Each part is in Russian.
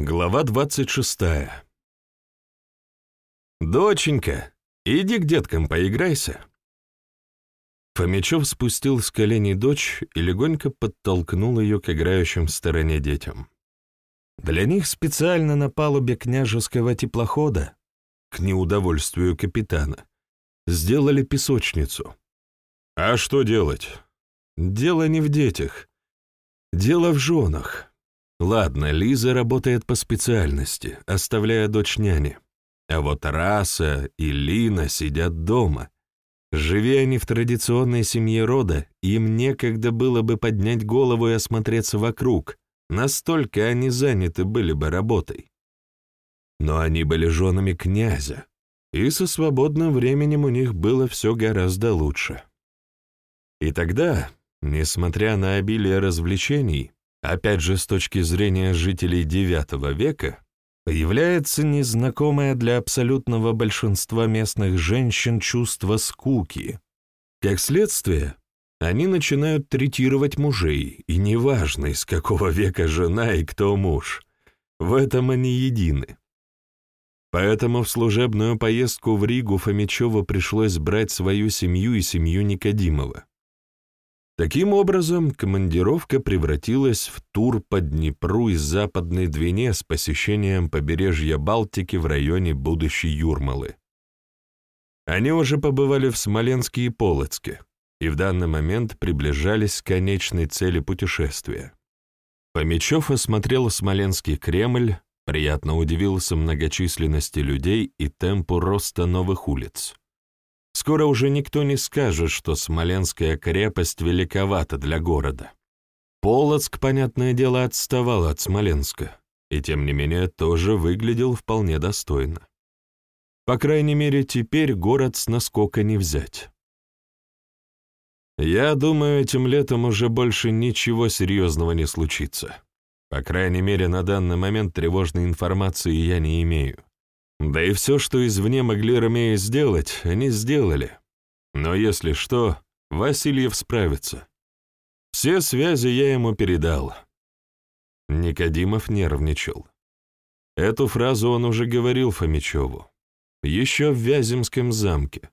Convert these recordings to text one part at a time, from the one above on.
Глава двадцать шестая. «Доченька, иди к деткам поиграйся». Фомичев спустил с коленей дочь и легонько подтолкнул ее к играющим в стороне детям. Для них специально на палубе княжеского теплохода, к неудовольствию капитана, сделали песочницу. А что делать? Дело не в детях. Дело в женах. Ладно, Лиза работает по специальности, оставляя дочь няни. А вот Раса и Лина сидят дома. Живи они в традиционной семье рода, им некогда было бы поднять голову и осмотреться вокруг, настолько они заняты были бы работой. Но они были женами князя, и со свободным временем у них было все гораздо лучше. И тогда, несмотря на обилие развлечений, опять же с точки зрения жителей IX века, появляется незнакомое для абсолютного большинства местных женщин чувство скуки. Как следствие, они начинают третировать мужей, и неважно, из какого века жена и кто муж, в этом они едины. Поэтому в служебную поездку в Ригу Фомичеву пришлось брать свою семью и семью Никодимова. Таким образом, командировка превратилась в тур по Днепру и Западной Двине с посещением побережья Балтики в районе будущей Юрмалы. Они уже побывали в Смоленске и Полоцке и в данный момент приближались к конечной цели путешествия. Помечев осмотрел Смоленский Кремль, приятно удивился многочисленности людей и темпу роста новых улиц. Скоро уже никто не скажет, что Смоленская крепость великовата для города. Полоцк, понятное дело, отставал от Смоленска, и тем не менее тоже выглядел вполне достойно. По крайней мере, теперь город с наскока не взять. Я думаю, этим летом уже больше ничего серьезного не случится. По крайней мере, на данный момент тревожной информации я не имею. Да и все, что извне могли Ромеи сделать, они сделали. Но если что, Васильев справится. Все связи я ему передал. Никодимов нервничал. Эту фразу он уже говорил Фомичеву. Еще в Вяземском замке.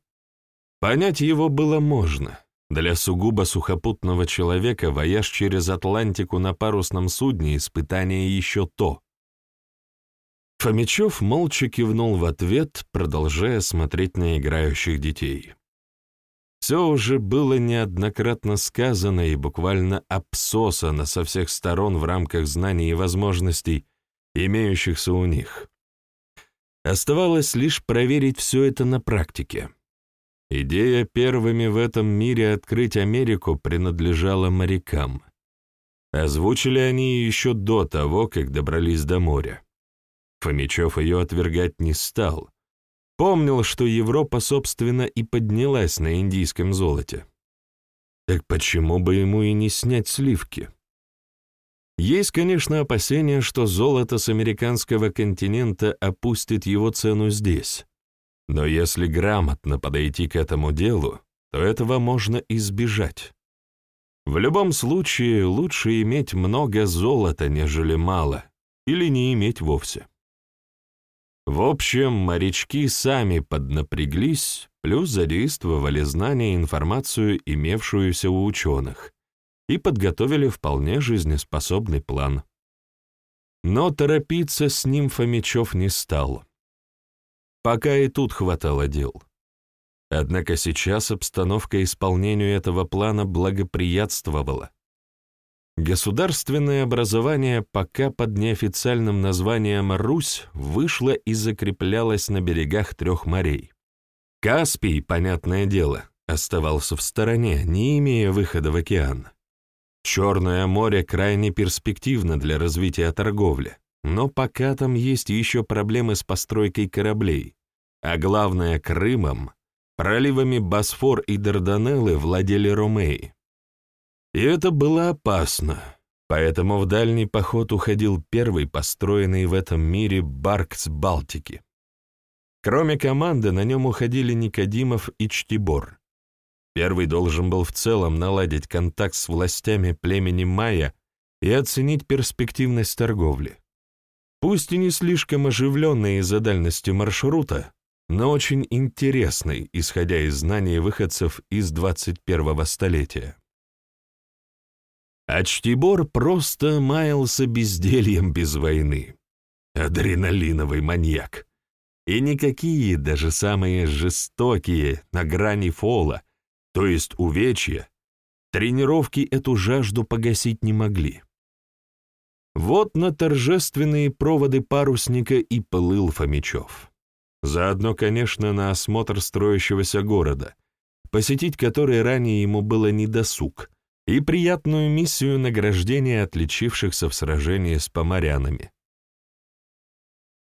Понять его было можно. Для сугубо сухопутного человека вояж через Атлантику на парусном судне — испытание еще то. Фомичев молча кивнул в ответ, продолжая смотреть на играющих детей. Все уже было неоднократно сказано и буквально обсосано со всех сторон в рамках знаний и возможностей, имеющихся у них. Оставалось лишь проверить все это на практике. Идея первыми в этом мире открыть Америку принадлежала морякам. Озвучили они еще до того, как добрались до моря. Фомичев ее отвергать не стал. Помнил, что Европа, собственно, и поднялась на индийском золоте. Так почему бы ему и не снять сливки? Есть, конечно, опасения, что золото с американского континента опустит его цену здесь. Но если грамотно подойти к этому делу, то этого можно избежать. В любом случае, лучше иметь много золота, нежели мало, или не иметь вовсе. В общем, морячки сами поднапряглись, плюс задействовали знания и информацию, имевшуюся у ученых, и подготовили вполне жизнеспособный план. Но торопиться с ним Фомичев не стал. Пока и тут хватало дел. Однако сейчас обстановка исполнению этого плана благоприятствовала. Государственное образование пока под неофициальным названием «Русь» вышло и закреплялось на берегах трех морей. Каспий, понятное дело, оставался в стороне, не имея выхода в океан. Черное море крайне перспективно для развития торговли, но пока там есть еще проблемы с постройкой кораблей, а главное — Крымом, проливами Босфор и Дарданеллы владели Ромеи. И это было опасно, поэтому в дальний поход уходил первый построенный в этом мире барк с Балтики. Кроме команды, на нем уходили Никодимов и Чтибор. Первый должен был в целом наладить контакт с властями племени Майя и оценить перспективность торговли. пусть и не слишком оживленный из-за дальности маршрута, но очень интересный, исходя из знаний выходцев из 21-го столетия. А Чтибор просто маялся бездельем без войны. Адреналиновый маньяк. И никакие, даже самые жестокие, на грани фола, то есть увечья, тренировки эту жажду погасить не могли. Вот на торжественные проводы парусника и плыл Фомичев. Заодно, конечно, на осмотр строящегося города, посетить который ранее ему было недосуг, и приятную миссию награждения отличившихся в сражении с поморянами.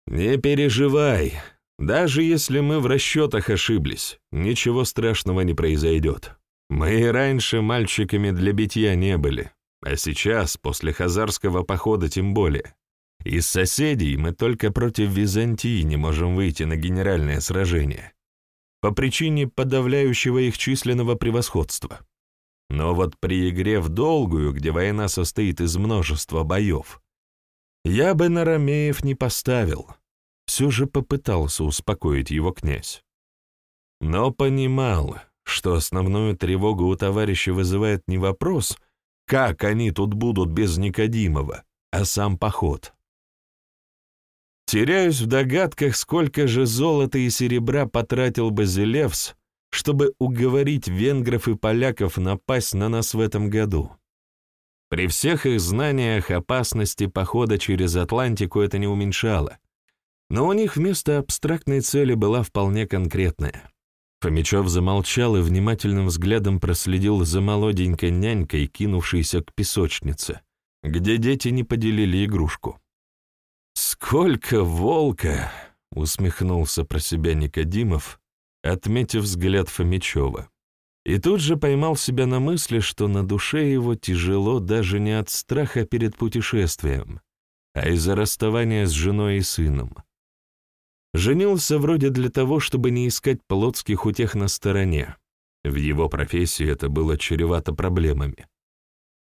«Не переживай, даже если мы в расчетах ошиблись, ничего страшного не произойдет. Мы и раньше мальчиками для битья не были, а сейчас, после Хазарского похода тем более. Из соседей мы только против Византии не можем выйти на генеральное сражение, по причине подавляющего их численного превосходства. Но вот при игре в долгую, где война состоит из множества боев, я бы на Ромеев не поставил — все же попытался успокоить его князь. Но понимал, что основную тревогу у товарища вызывает не вопрос, как они тут будут без Никодимова, а сам поход. Теряюсь в догадках, сколько же золота и серебра потратил Базилевс, чтобы уговорить венгров и поляков напасть на нас в этом году. При всех их знаниях опасности похода через Атлантику это не уменьшало, но у них вместо абстрактной цели была вполне конкретная. Фомичев замолчал и внимательным взглядом проследил за молоденькой нянькой, кинувшейся к песочнице, где дети не поделили игрушку. «Сколько волка!» — усмехнулся про себя Никодимов, отметив взгляд Фомичева. И тут же поймал себя на мысли, что на душе его тяжело даже не от страха перед путешествием, а из-за расставания с женой и сыном. Женился вроде для того, чтобы не искать плотских утех на стороне. В его профессии это было чревато проблемами.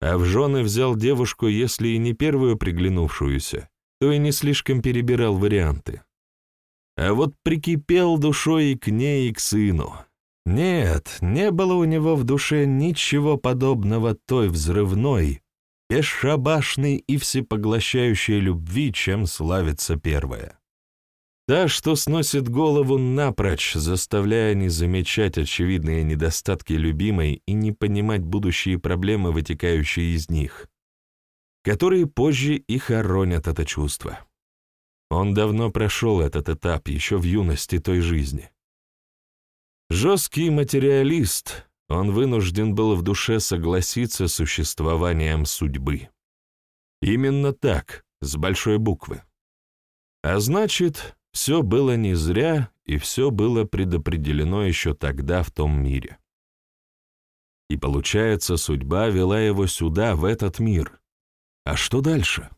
А в жены взял девушку, если и не первую приглянувшуюся, то и не слишком перебирал варианты. А вот прикипел душой и к ней, и к сыну. Нет, не было у него в душе ничего подобного той взрывной, бесшабашной и всепоглощающей любви, чем славится первая. Та, что сносит голову напрочь, заставляя не замечать очевидные недостатки любимой и не понимать будущие проблемы, вытекающие из них, которые позже и хоронят это чувство. Он давно прошел этот этап, еще в юности той жизни. Жесткий материалист, он вынужден был в душе согласиться с существованием судьбы. Именно так, с большой буквы. А значит, все было не зря, и все было предопределено еще тогда в том мире. И получается, судьба вела его сюда, в этот мир. А что дальше?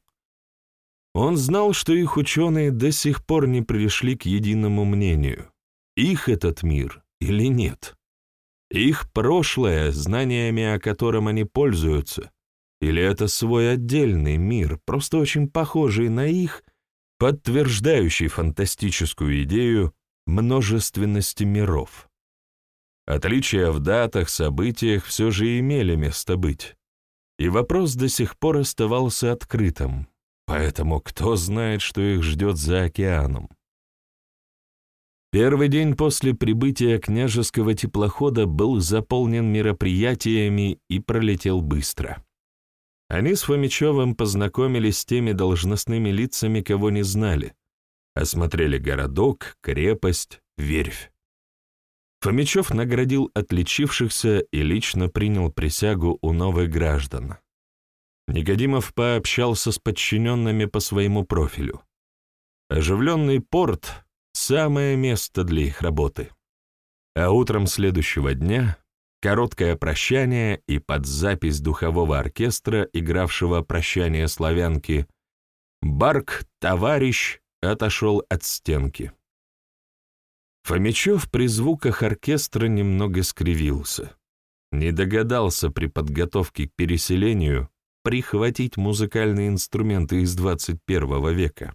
Он знал, что их ученые до сих пор не пришли к единому мнению, их этот мир или нет. Их прошлое, знаниями о котором они пользуются, или это свой отдельный мир, просто очень похожий на их подтверждающий фантастическую идею множественности миров. Отличия в датах, событиях все же имели место быть, и вопрос до сих пор оставался открытым, поэтому кто знает, что их ждет за океаном. Первый день после прибытия княжеского теплохода был заполнен мероприятиями и пролетел быстро. Они с Фомичевым познакомились с теми должностными лицами, кого не знали, осмотрели городок, крепость, верфь. Фомичев наградил отличившихся и лично принял присягу у новых граждан. Никодимов пообщался с подчиненными по своему профилю. Оживленный порт — самое место для их работы. А утром следующего дня Короткое прощание и под запись духового оркестра, игравшего «Прощание славянки», Барк, товарищ, отошел от стенки. Фомичев при звуках оркестра немного скривился. Не догадался при подготовке к переселению прихватить музыкальные инструменты из 21 века.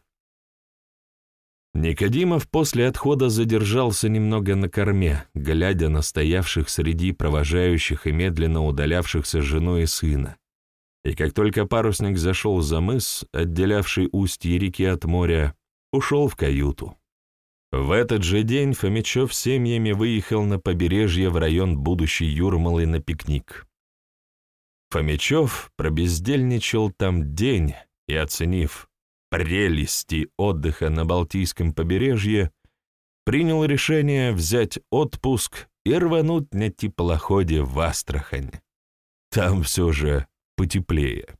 Никодимов после отхода задержался немного на корме, глядя на стоявших среди провожающих и медленно удалявшихся жену и сына. И как только парусник зашел за мыс, отделявший устье реки от моря, ушел в каюту. В этот же день Фомичев семьями выехал на побережье в район будущей Юрмалы на пикник. Фомичев пробездельничал там день и, оценив прелести отдыха на Балтийском побережье, принял решение взять отпуск и рвануть на теплоходе в Астрахань. Там все же потеплее.